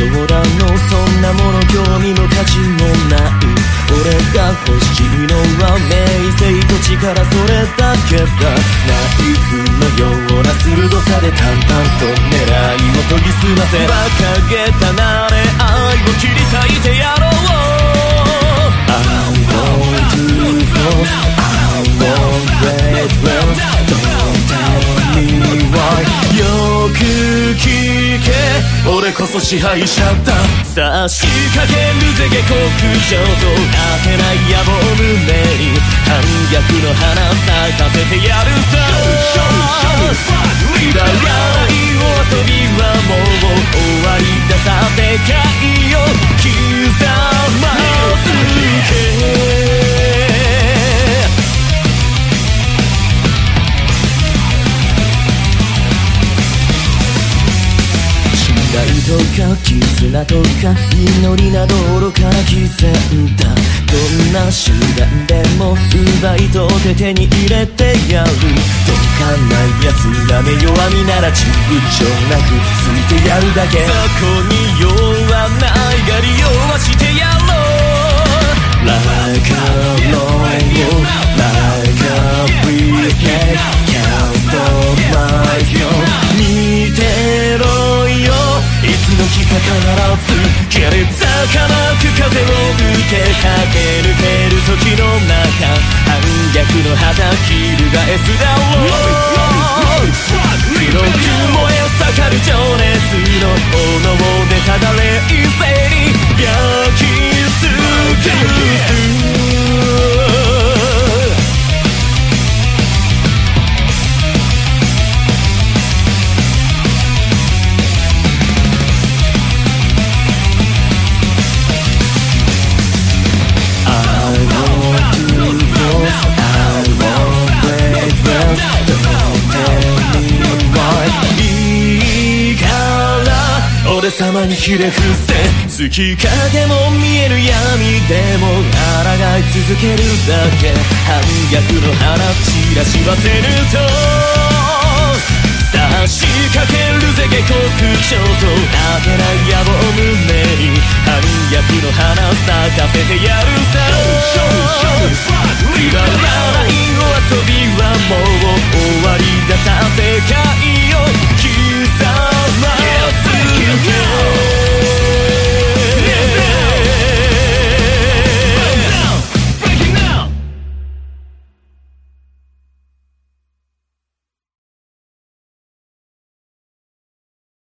冗談のそんなもの興味も価値もない俺が欲しいのは名声と力それだけだナイフのような鋭さで淡々と狙いを研ぎ澄ませ馬鹿げたなれ愛を切り裂いてやろう。I want to force I want great wealth 俺こそ支配者だ。さあ仕掛けるぜ下克上と当てない野望胸に。反逆の花咲かせてやるぜ。とか絆とか祈りなど愚かな偽善だ。どんな手段でも奪い取って手に入れてやる。どかない奴らめ弱みなら躊躇なくついてやるだけ。そこに用はないが利用はして逆の旗翻すだろう黒く燃え盛る情熱から俺様にひれ伏せ月影も見える闇でも抗い続けるだけ反逆の花散らし忘れると。さあ仕掛けるぜ下克上と当てない野望胸に。反逆の花咲かせてや